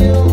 you.